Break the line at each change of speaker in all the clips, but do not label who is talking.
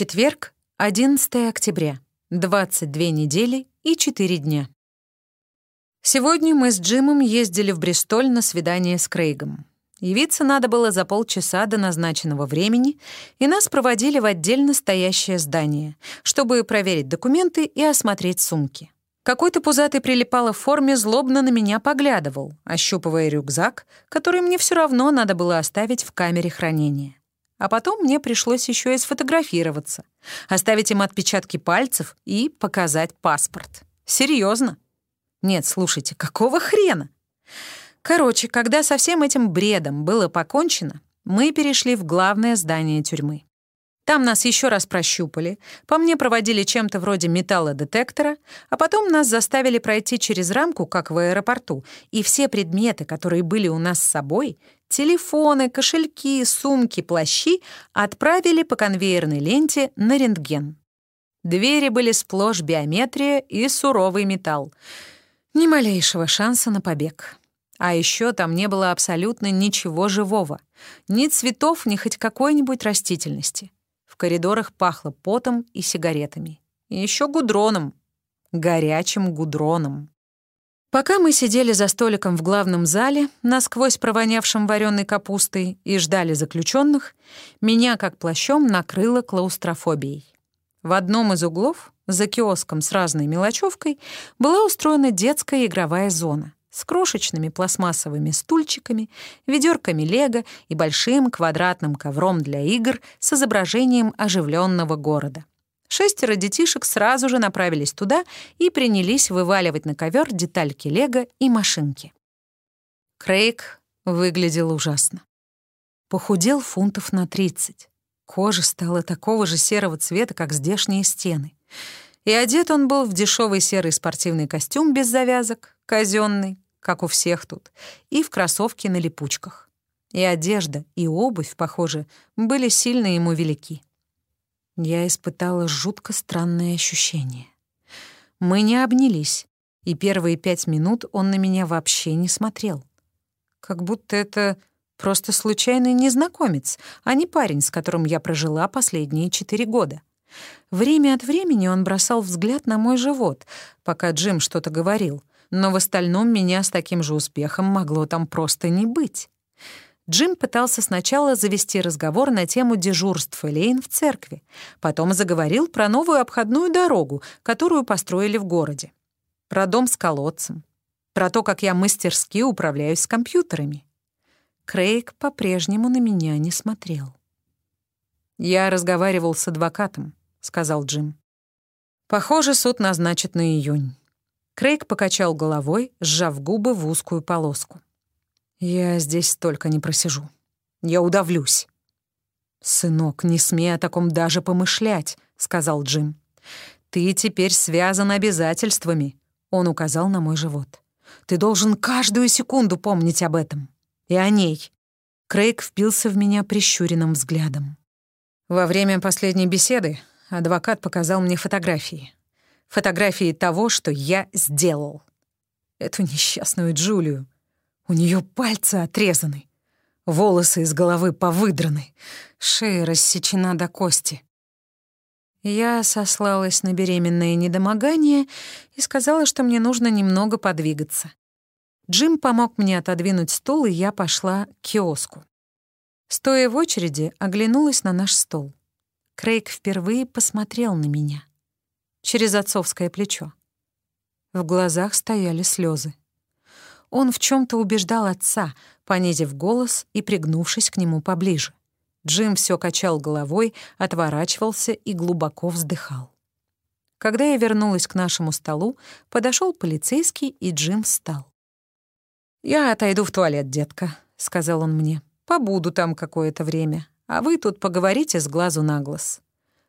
Четверг, 11 октября, 22 недели и 4 дня. Сегодня мы с Джимом ездили в Бристоль на свидание с Крейгом. Явиться надо было за полчаса до назначенного времени, и нас проводили в отдельно стоящее здание, чтобы проверить документы и осмотреть сумки. Какой-то пузатый прилипало в форме злобно на меня поглядывал, ощупывая рюкзак, который мне все равно надо было оставить в камере хранения. А потом мне пришлось еще и сфотографироваться, оставить им отпечатки пальцев и показать паспорт. Серьезно? Нет, слушайте, какого хрена? Короче, когда со всем этим бредом было покончено, мы перешли в главное здание тюрьмы. Там нас еще раз прощупали, по мне проводили чем-то вроде металлодетектора, а потом нас заставили пройти через рамку, как в аэропорту, и все предметы, которые были у нас с собой, телефоны, кошельки, сумки, плащи, отправили по конвейерной ленте на рентген. Двери были сплошь биометрия и суровый металл. Ни малейшего шанса на побег. А еще там не было абсолютно ничего живого. Ни цветов, ни хоть какой-нибудь растительности. В коридорах пахло потом и сигаретами. И еще гудроном. Горячим гудроном. Пока мы сидели за столиком в главном зале, насквозь провонявшим вареной капустой, и ждали заключенных, меня как плащом накрыло клаустрофобией. В одном из углов, за киоском с разной мелочевкой, была устроена детская игровая зона с крошечными пластмассовыми стульчиками, ведерками лего и большим квадратным ковром для игр с изображением оживленного города. Шестеро детишек сразу же направились туда и принялись вываливать на ковер детальки лего и машинки. Крейг выглядел ужасно. Похудел фунтов на 30. Кожа стала такого же серого цвета, как здешние стены. И одет он был в дешевый серый спортивный костюм без завязок, казенный, как у всех тут, и в кроссовки на липучках. И одежда, и обувь, похоже, были сильно ему велики. Я испытала жутко странное ощущение. Мы не обнялись, и первые пять минут он на меня вообще не смотрел. Как будто это просто случайный незнакомец, а не парень, с которым я прожила последние четыре года. Время от времени он бросал взгляд на мой живот, пока Джим что-то говорил, но в остальном меня с таким же успехом могло там просто не быть. Джим пытался сначала завести разговор на тему дежурств Элейн в церкви, потом заговорил про новую обходную дорогу, которую построили в городе, про дом с колодцем, про то, как я мастерски управляюсь с компьютерами. Крейг по-прежнему на меня не смотрел. «Я разговаривал с адвокатом», — сказал Джим. «Похоже, суд назначит на июнь». Крейг покачал головой, сжав губы в узкую полоску. «Я здесь столько не просижу. Я удавлюсь». «Сынок, не смей о таком даже помышлять», — сказал Джим. «Ты теперь связан обязательствами», — он указал на мой живот. «Ты должен каждую секунду помнить об этом. И о ней». Крейг впился в меня прищуренным взглядом. Во время последней беседы адвокат показал мне фотографии. Фотографии того, что я сделал. Эту несчастную Джулию. У нее пальцы отрезаны. Волосы из головы повыдраны. Шея рассечена до кости. Я сослалась на беременное недомогание и сказала, что мне нужно немного подвигаться. Джим помог мне отодвинуть стул, и я пошла к киоску. Стоя в очереди, оглянулась на наш стол. Крейг впервые посмотрел на меня. Через отцовское плечо. В глазах стояли слезы. Он в чем то убеждал отца, понизив голос и пригнувшись к нему поближе. Джим все качал головой, отворачивался и глубоко вздыхал. Когда я вернулась к нашему столу, подошел полицейский, и Джим встал. «Я отойду в туалет, детка», — сказал он мне. Побуду там какое-то время, а вы тут поговорите с глазу на глаз».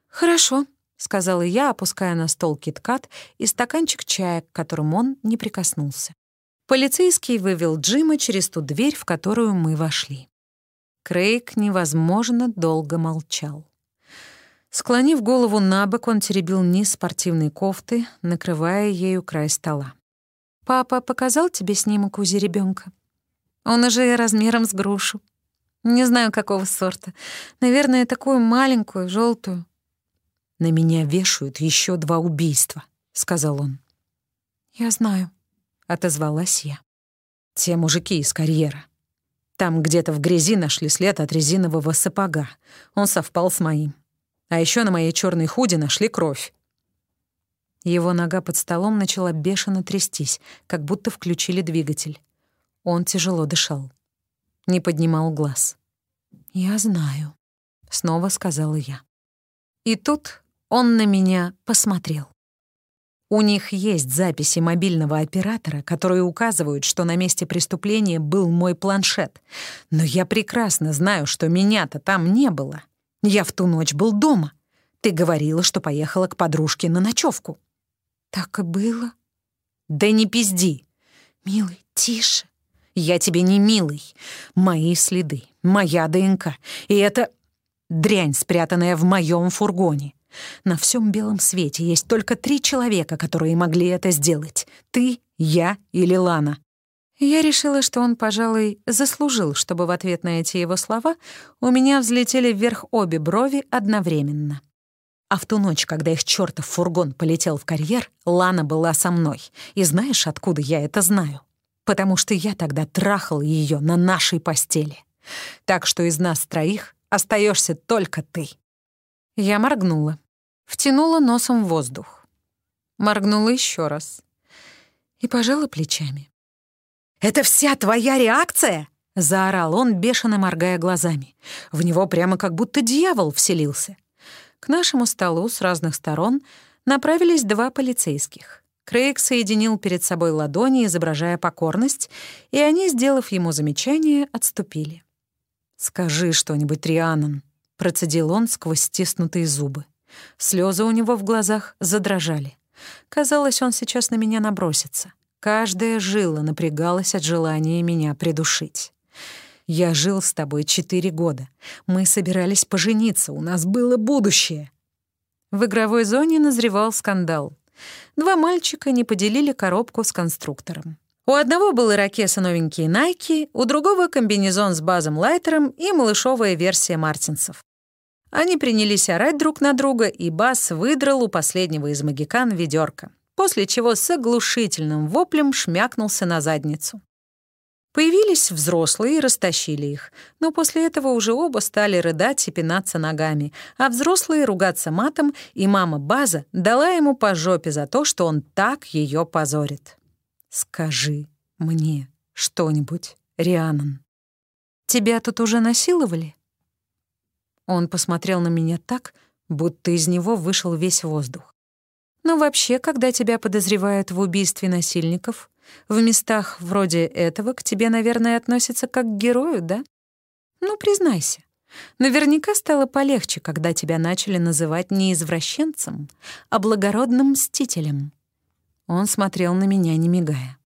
«Хорошо», — сказала я, опуская на стол киткат и стаканчик чая, к которому он не прикоснулся. Полицейский вывел Джима через ту дверь, в которую мы вошли. Крейг невозможно долго молчал. Склонив голову на бок, он теребил низ спортивной кофты, накрывая ею край стола. «Папа показал тебе снимок УЗИ ребенка? Он уже размером с грушу. Не знаю, какого сорта. Наверное, такую маленькую, желтую. На меня вешают еще два убийства», — сказал он. «Я знаю», — отозвалась я. «Те мужики из карьера. Там где-то в грязи нашли след от резинового сапога. Он совпал с моим. А еще на моей черной худе нашли кровь. Его нога под столом начала бешено трястись, как будто включили двигатель. Он тяжело дышал. Не поднимал глаз. «Я знаю», — снова сказала я. И тут он на меня посмотрел. У них есть записи мобильного оператора, которые указывают, что на месте преступления был мой планшет. Но я прекрасно знаю, что меня-то там не было. Я в ту ночь был дома. Ты говорила, что поехала к подружке на ночевку.
«Так и было?»
«Да не пизди!»
«Милый, тише!»
«Я тебе не милый. Мои следы, моя ДНК. И это дрянь, спрятанная в моем фургоне. На всем белом свете есть только три человека, которые могли это сделать. Ты, я или Лана. Я решила, что он, пожалуй, заслужил, чтобы в ответ на эти его слова у меня взлетели вверх обе брови одновременно. А в ту ночь, когда их чертов фургон полетел в карьер, Лана была со мной. И знаешь, откуда я это знаю? Потому что я тогда трахал ее на нашей постели. Так что из нас троих остаешься только ты. Я моргнула. Втянула носом в воздух. Моргнула еще раз. И пожала плечами. «Это вся твоя реакция?» — заорал он, бешено моргая глазами. В него прямо как будто дьявол вселился. К нашему столу с разных сторон направились два полицейских. Крейг соединил перед собой ладони, изображая покорность, и они, сделав ему замечание, отступили. «Скажи что-нибудь, Рианон», — процедил он сквозь стиснутые зубы. Слезы у него в глазах задрожали. Казалось, он сейчас на меня набросится. Каждая жила напрягалась от желания меня придушить. Я жил с тобой четыре года. Мы собирались пожениться, у нас было будущее». В игровой зоне назревал скандал. Два мальчика не поделили коробку с конструктором. У одного был ирокеса новенькие Nike, у другого комбинезон с базом лайтером и малышовая версия мартинсов. Они принялись орать друг на друга, и Бас выдрал у последнего из магикан ведерко, после чего с оглушительным воплем шмякнулся на задницу. Появились взрослые и растащили их, но после этого уже оба стали рыдать и пинаться ногами, а взрослые ругаться матом, и мама База дала ему по жопе за то, что он так ее позорит. «Скажи мне что-нибудь, Рианон. Тебя тут уже насиловали?» Он посмотрел на меня так, будто из него вышел весь воздух. «Но вообще, когда тебя подозревают в убийстве насильников, в местах вроде этого к тебе, наверное, относятся как к герою, да? Ну, признайся. Наверняка стало полегче, когда тебя начали называть не извращенцем, а благородным мстителем. Он смотрел на меня, не мигая.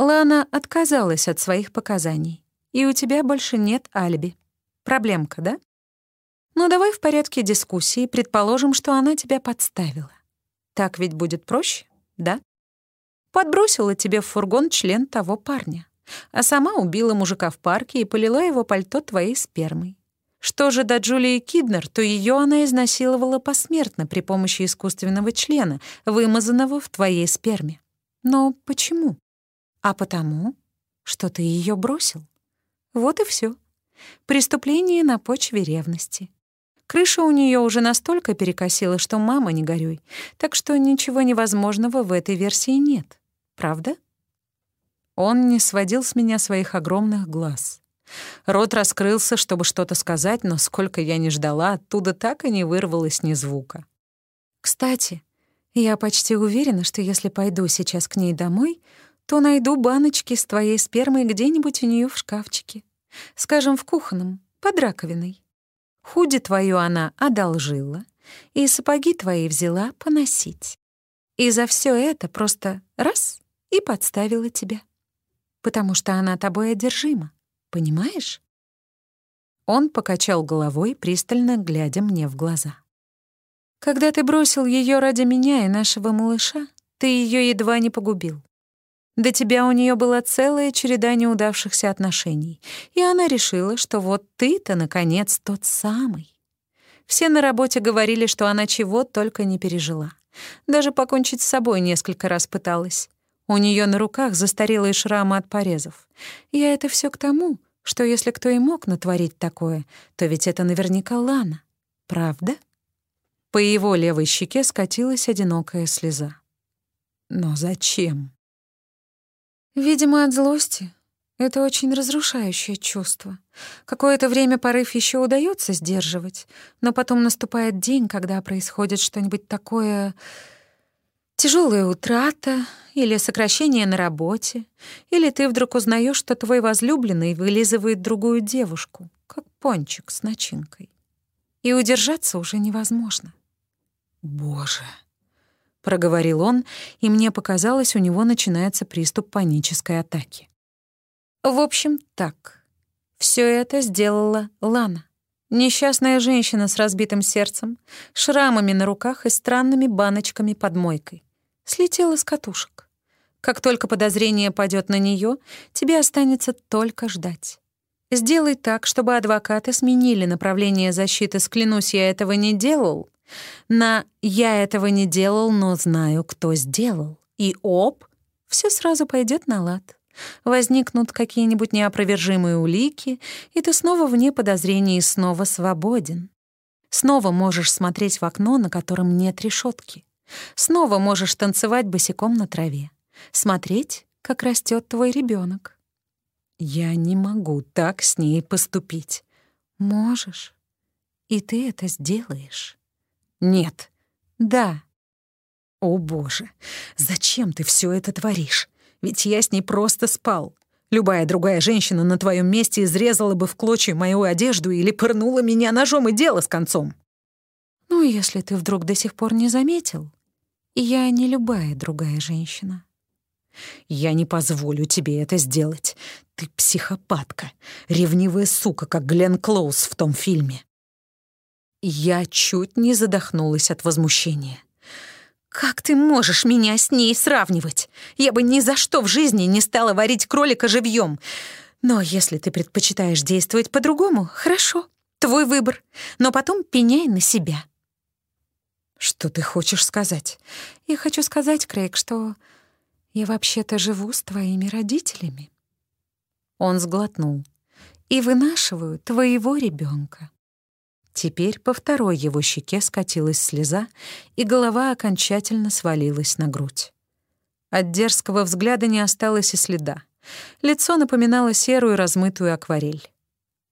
Лана отказалась от своих показаний, и у тебя больше нет алиби. Проблемка, да? Ну, давай в порядке дискуссии предположим, что она тебя подставила. Так ведь будет проще, да? подбросила тебе в фургон член того парня, а сама убила мужика в парке и полила его пальто твоей спермой. Что же до Джулии Киднер, то ее она изнасиловала посмертно при помощи искусственного члена, вымазанного в твоей сперме. Но почему? А потому, что ты ее бросил. Вот и все. Преступление на почве ревности. Крыша у нее уже настолько перекосила, что мама не горюй, так что ничего невозможного в этой версии нет. Правда? Он не сводил с меня своих огромных глаз. Рот раскрылся, чтобы что-то сказать, но сколько я не ждала, оттуда так и не вырвалось ни звука. «Кстати, я почти уверена, что если пойду сейчас к ней домой, то найду баночки с твоей спермой где-нибудь у нее в шкафчике. Скажем, в кухонном, под раковиной. Худи твою она одолжила, и сапоги твои взяла поносить. И за все это просто раз и подставила тебя. Потому что она тобой одержима, понимаешь? Он покачал головой, пристально глядя мне в глаза. Когда ты бросил ее ради меня и нашего малыша, ты ее едва не погубил. До тебя у нее была целая череда неудавшихся отношений, и она решила, что вот ты-то, наконец, тот самый. Все на работе говорили, что она чего только не пережила. Даже покончить с собой несколько раз пыталась. У нее на руках застарелые шрамы от порезов. Я это все к тому, что если кто и мог натворить такое, то ведь это наверняка Лана. Правда? По его левой щеке скатилась одинокая слеза. Но зачем?
Видимо, от злости. Это очень разрушающее чувство. Какое-то время порыв еще удается сдерживать, но потом наступает день, когда происходит что-нибудь такое Тяжелая утрата или сокращение на работе, или ты вдруг узнаешь, что твой возлюбленный вылизывает другую девушку, как пончик с начинкой. И удержаться уже невозможно.
«Боже!» — проговорил он, и мне показалось, у него начинается приступ панической атаки. В общем, так. Все это сделала Лана. Несчастная женщина с разбитым сердцем, шрамами на руках и странными баночками под мойкой. Слетела с катушек. Как только подозрение падет на нее, тебе останется только ждать. Сделай так, чтобы адвокаты сменили направление защиты с «клянусь, я этого не делал» на «я этого не делал, но знаю, кто сделал». И оп, все сразу пойдет на лад возникнут какие-нибудь неопровержимые улики, и ты снова вне подозрений и снова свободен. Снова можешь смотреть в окно, на котором нет решетки. Снова можешь танцевать босиком на траве. Смотреть, как растет твой ребенок. Я не могу так с ней поступить. Можешь. И ты это сделаешь. Нет. Да. О, Боже, зачем ты все это творишь? Ведь я с ней просто спал. Любая другая женщина на твоем месте изрезала бы в клочья мою одежду или пырнула меня ножом и дело с концом. Ну, если ты вдруг до сих пор не заметил, я не любая другая женщина. Я не позволю тебе это сделать. Ты психопатка, ревнивая сука, как Глен Клоуз в том фильме. Я чуть не задохнулась от возмущения. «Как ты можешь меня с ней сравнивать? Я бы ни за что в жизни не стала варить кролика живьем. Но если ты предпочитаешь действовать по-другому, хорошо, твой выбор. Но потом пеняй на себя». «Что ты хочешь сказать?» «Я хочу сказать, Крейг, что я вообще-то живу с твоими родителями». Он сглотнул. «И вынашиваю твоего ребенка. Теперь по второй его щеке скатилась слеза, и голова окончательно свалилась на грудь. От дерзкого взгляда не осталось и следа. Лицо напоминало серую размытую акварель.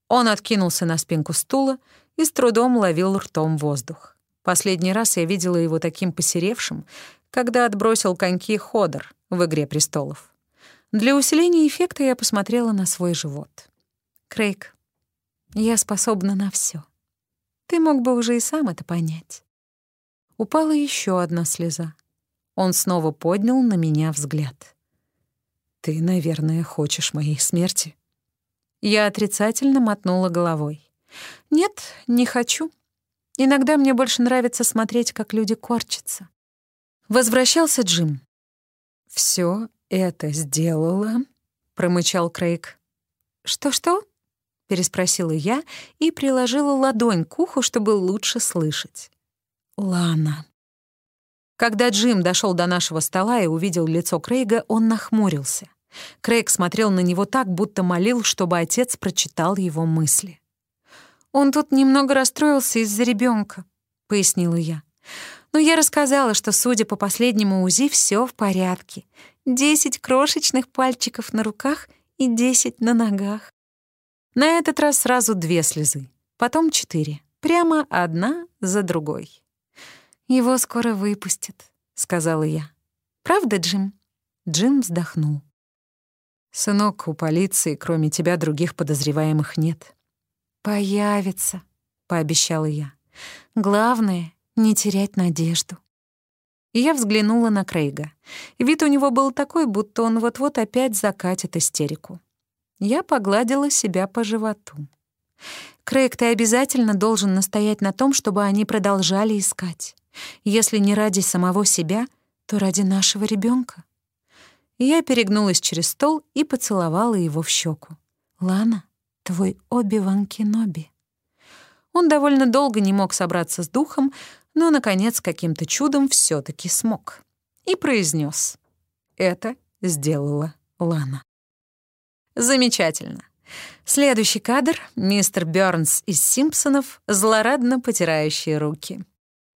Он откинулся на спинку стула и с трудом ловил ртом воздух. Последний раз я видела его таким посеревшим, когда отбросил коньки Ходор в «Игре престолов». Для усиления эффекта я посмотрела на свой живот. «Крейг, я способна на все. Ты мог бы уже и сам это понять. Упала еще одна слеза. Он снова поднял на меня взгляд. «Ты, наверное, хочешь моей смерти?» Я отрицательно мотнула головой. «Нет, не хочу. Иногда мне больше нравится смотреть, как люди корчатся». Возвращался Джим. «Всё это сделала?» — промычал Крейг. «Что-что?» Переспросила я и приложила ладонь к уху, чтобы лучше слышать. «Лана». Когда Джим дошел до нашего стола и увидел лицо Крейга, он нахмурился. Крейг смотрел на него так, будто молил, чтобы отец прочитал его мысли. «Он тут немного расстроился из-за ребенка, пояснила я. «Но я рассказала, что, судя по последнему УЗИ, все в порядке. Десять крошечных пальчиков на руках и десять на ногах. На этот раз сразу две слезы, потом четыре, прямо одна за другой. «Его скоро выпустят», — сказала я. «Правда, Джим?» Джим вздохнул. «Сынок, у полиции, кроме тебя, других подозреваемых нет». «Появится», — пообещала я. «Главное — не терять надежду». И я взглянула на Крейга. Вид у него был такой, будто он вот-вот опять закатит истерику. Я погладила себя по животу. «Крейг, ты обязательно должен настоять на том, чтобы они продолжали искать. Если не ради самого себя, то ради нашего ребенка. Я перегнулась через стол и поцеловала его в щеку. «Лана, твой Оби-Ван Кеноби». Он довольно долго не мог собраться с духом, но, наконец, каким-то чудом все таки смог. И произнес: «Это сделала Лана». Замечательно. Следующий кадр — мистер Бёрнс из «Симпсонов», злорадно потирающие руки.